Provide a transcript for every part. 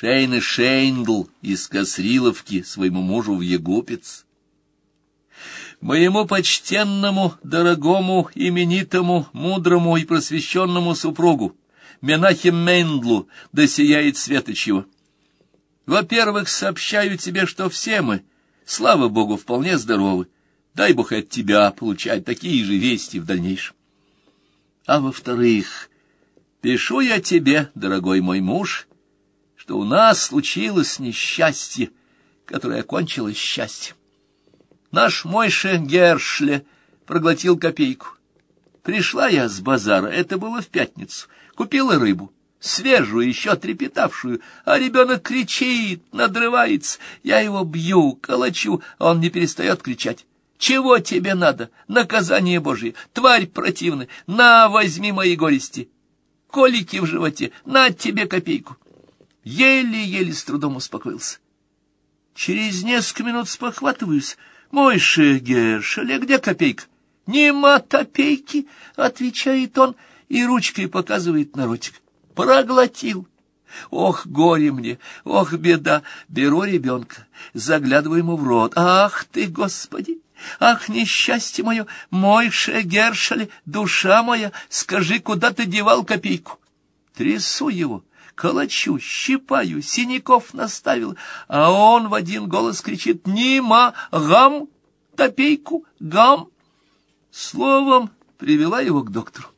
Шейн Шейнгл из Косриловки своему мужу в Егупец. Моему почтенному, дорогому, именитому, мудрому и просвещенному супругу, Менахим Мейндлу, да сияет светоч его. Во-первых, сообщаю тебе, что все мы, слава Богу, вполне здоровы. Дай Бог от тебя получать такие же вести в дальнейшем. А во-вторых, пишу я тебе, дорогой мой муж, что у нас случилось несчастье, которое окончилось счастьем. Наш Мойше Гершле проглотил копейку. Пришла я с базара, это было в пятницу, купила рыбу, свежую, еще трепетавшую, а ребенок кричит, надрывается. Я его бью, колочу, а он не перестает кричать. Чего тебе надо? Наказание Божие, тварь противная, на, возьми мои горести. Колики в животе, на тебе копейку. Еле-еле с трудом успокоился. Через несколько минут спохватываюсь. Мой Гершеле, где копейка? Нема копейки, отвечает он и ручкой показывает на ротик. Проглотил. Ох, горе мне, ох, беда. Беру ребенка, заглядываю ему в рот. Ах ты, Господи! Ах, несчастье мое, мой Гершеле, душа моя, скажи, куда ты девал копейку? Трясу его, калачу, щипаю, синяков наставил, а он в один голос кричит «Нима! Гам! Топейку! Гам!» Словом, привела его к доктору.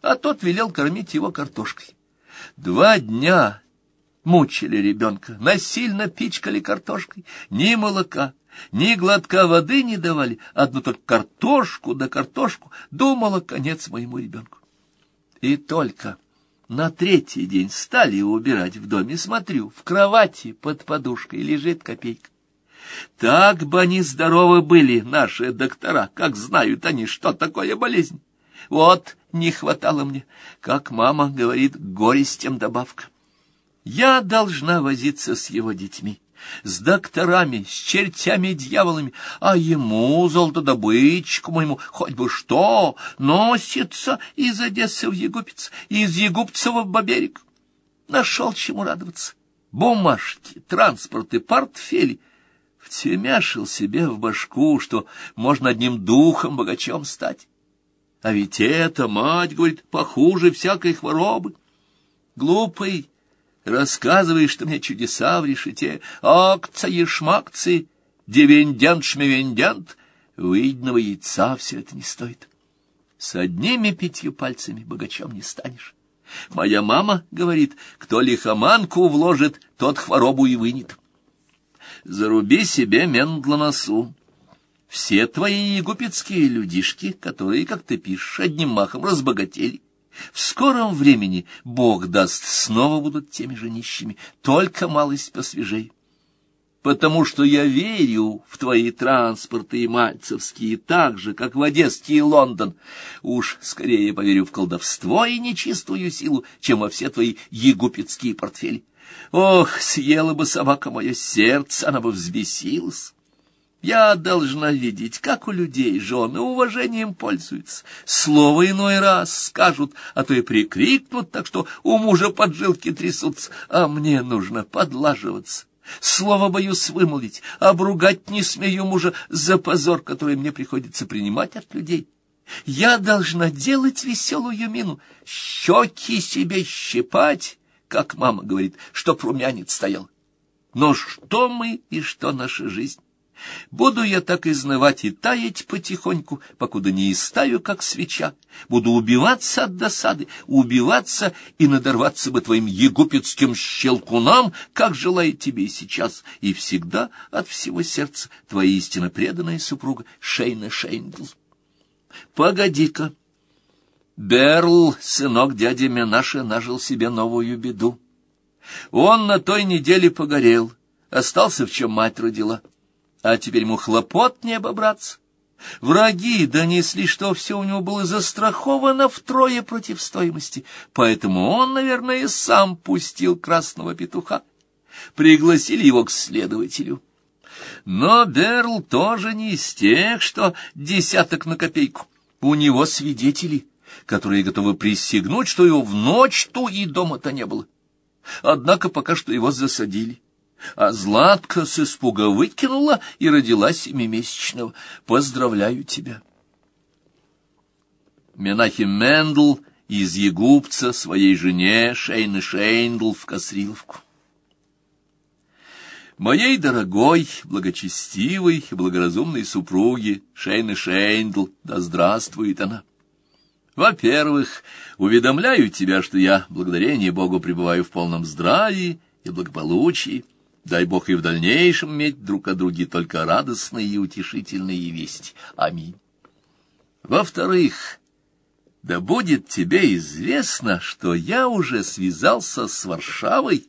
А тот велел кормить его картошкой. Два дня мучили ребенка, насильно пичкали картошкой, ни молока, ни глотка воды не давали, одну только картошку да картошку, думала конец моему ребенку. И только на третий день стали убирать в доме, смотрю, в кровати под подушкой лежит копейка. Так бы они здоровы были, наши доктора, как знают они, что такое болезнь. Вот не хватало мне, как мама говорит, горестям добавка. Я должна возиться с его детьми с докторами, с чертями-дьяволами, а ему, золотодобытчику моему, хоть бы что, носится из Одессы в Егупец, из Егупцева в Баберег. Нашел чему радоваться. Бумажки, транспорты, портфели. Втемяшил себе в башку, что можно одним духом богачом стать. А ведь это, мать говорит, похуже всякой хворобы. Глупый, Рассказываешь ты мне чудеса в решете, акции, шмакции, дивендент, шмевендент. Выеденного яйца все это не стоит. С одними пятью пальцами богачом не станешь. Моя мама говорит, кто лихоманку вложит, тот хворобу и вынет. Заруби себе мендла носу. Все твои егупетские людишки, которые, как ты пишешь, одним махом разбогатели, в скором времени Бог даст, снова будут теми же нищими, только малость посвежей. Потому что я верю в твои транспорты и мальцевские так же, как в Одесский и Лондон. Уж скорее поверю в колдовство и нечистую силу, чем во все твои егупетские портфели. Ох, съела бы собака мое сердце, она бы взбесилась. Я должна видеть, как у людей жены уважением пользуются. Слово иной раз скажут, а то и прикрикнут, так что у мужа поджилки трясутся, а мне нужно подлаживаться. Слово боюсь вымолвить, обругать не смею мужа за позор, который мне приходится принимать от людей. Я должна делать веселую мину, щеки себе щипать, как мама говорит, чтоб румянец стоял. Но что мы и что наша жизнь? Буду я так изнывать и таять потихоньку, покуда не истаю, как свеча. Буду убиваться от досады, убиваться и надорваться бы твоим егупетским щелкунам, как желает тебе и сейчас, и всегда от всего сердца твоя истинно преданная супруга Шейна Шейнгл. Погоди-ка. Берл, сынок дяди Менаша, нажил себе новую беду. Он на той неделе погорел, остался, в чем мать родила а теперь ему хлопот не обобраться. Враги донесли, что все у него было застраховано втрое против стоимости, поэтому он, наверное, сам пустил красного петуха. Пригласили его к следователю. Но Берл тоже не из тех, что десяток на копейку. У него свидетели, которые готовы присягнуть, что его в ночь ту и дома-то не было. Однако пока что его засадили. А Златка с испуга выкинула и родила семимесячного. Поздравляю тебя. Менахим Мендл из Егупца своей жене Шейны Шейндл в Косриловку. Моей дорогой, благочестивой и благоразумной супруге Шейны Шейндл, да здравствует она! Во-первых, уведомляю тебя, что я, благодарение Богу, пребываю в полном здравии и благополучии. Дай Бог и в дальнейшем иметь друг о друге только радостные и утешительные вести. Аминь. Во-вторых, да будет тебе известно, что я уже связался с Варшавой.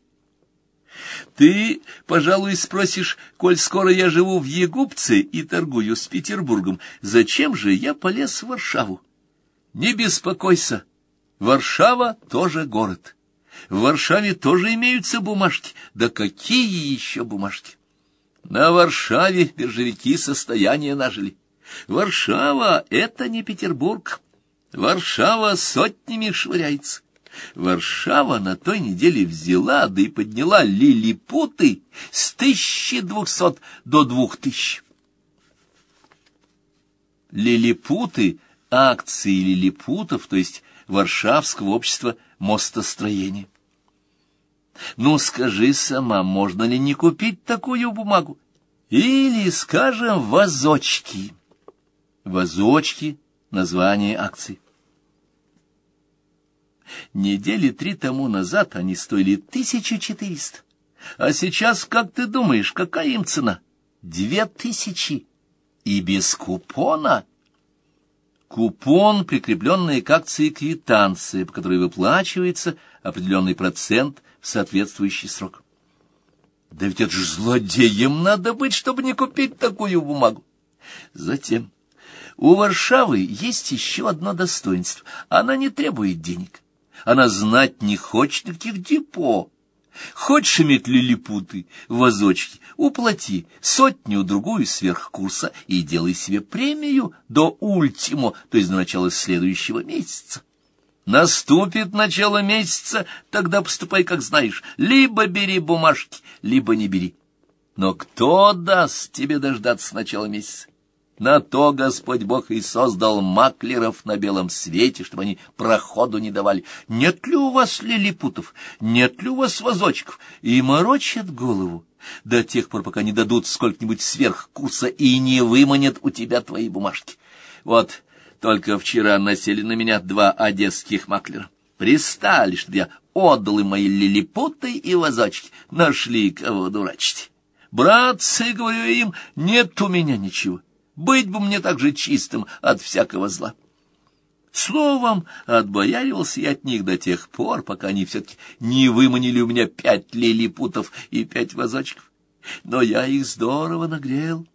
Ты, пожалуй, спросишь, коль скоро я живу в Егупце и торгую с Петербургом, зачем же я полез в Варшаву? Не беспокойся, Варшава тоже город. В Варшаве тоже имеются бумажки. Да какие еще бумажки? На Варшаве биржевики состояние нажили. Варшава — это не Петербург. Варшава сотнями швыряется. Варшава на той неделе взяла, да и подняла лилипуты с тысячи двухсот до двух тысяч. Лилипуты — акции лилипутов, то есть Варшавского общества мостостроения. Ну, скажи сама, можно ли не купить такую бумагу? Или, скажем, вазочки. Вазочки — название акций. Недели три тому назад они стоили тысячу четыреста. А сейчас, как ты думаешь, какая им цена? Две тысячи. И без купона. Купон, прикрепленный к акции квитанции, по которой выплачивается определенный процент в соответствующий срок. Да ведь это же злодеем надо быть, чтобы не купить такую бумагу. Затем, у Варшавы есть еще одно достоинство. Она не требует денег. Она знать не хочет никаких депо. Хочешь иметь лилипуты, вазочки, уплати сотню-другую сверх курса и делай себе премию до ультимо, то есть до начала следующего месяца. Наступит начало месяца, тогда поступай, как знаешь, либо бери бумажки, либо не бери. Но кто даст тебе дождаться начала месяца? На то Господь Бог и создал маклеров на белом свете, чтобы они проходу не давали. Нет ли у вас лилипутов? Нет ли у вас вазочков? И морочат голову до тех пор, пока не дадут сколько-нибудь сверхкурса и не выманят у тебя твои бумажки. Вот только вчера насели на меня два одесских маклера. Пристали, чтобы я отдал им мои лилипуты и вазочки. Нашли кого дурачить. Братцы, говорю им, нет у меня ничего. Быть бы мне так же чистым от всякого зла. Словом, отбояривался я от них до тех пор, пока они все-таки не выманили у меня пять лилипутов и пять вазочков. Но я их здорово нагрел.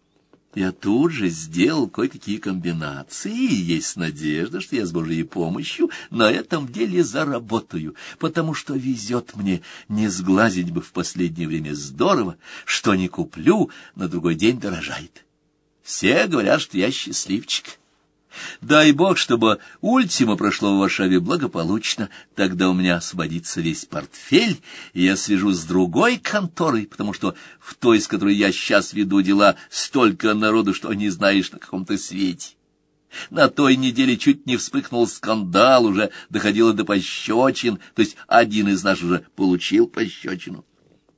Я тут же сделал кое-какие комбинации, и есть надежда, что я с Божьей помощью на этом деле заработаю, потому что везет мне не сглазить бы в последнее время здорово, что не куплю, на другой день дорожает. Все говорят, что я счастливчик. Дай бог, чтобы ультима прошло в Варшаве благополучно, тогда у меня освободится весь портфель, и я свяжу с другой конторой, потому что в той, с которой я сейчас веду дела, столько народу, что не знаешь на каком-то свете. На той неделе чуть не вспыхнул скандал, уже доходило до пощечин, то есть один из нас уже получил пощечину.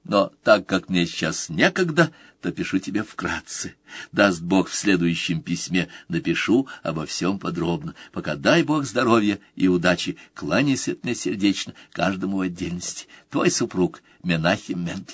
Но так как мне сейчас некогда, то пишу тебе вкратце. Даст Бог в следующем письме, напишу обо всем подробно. Пока дай Бог здоровья и удачи, кланяйся от меня сердечно, каждому в отдельности. Твой супруг Менахем Мендл.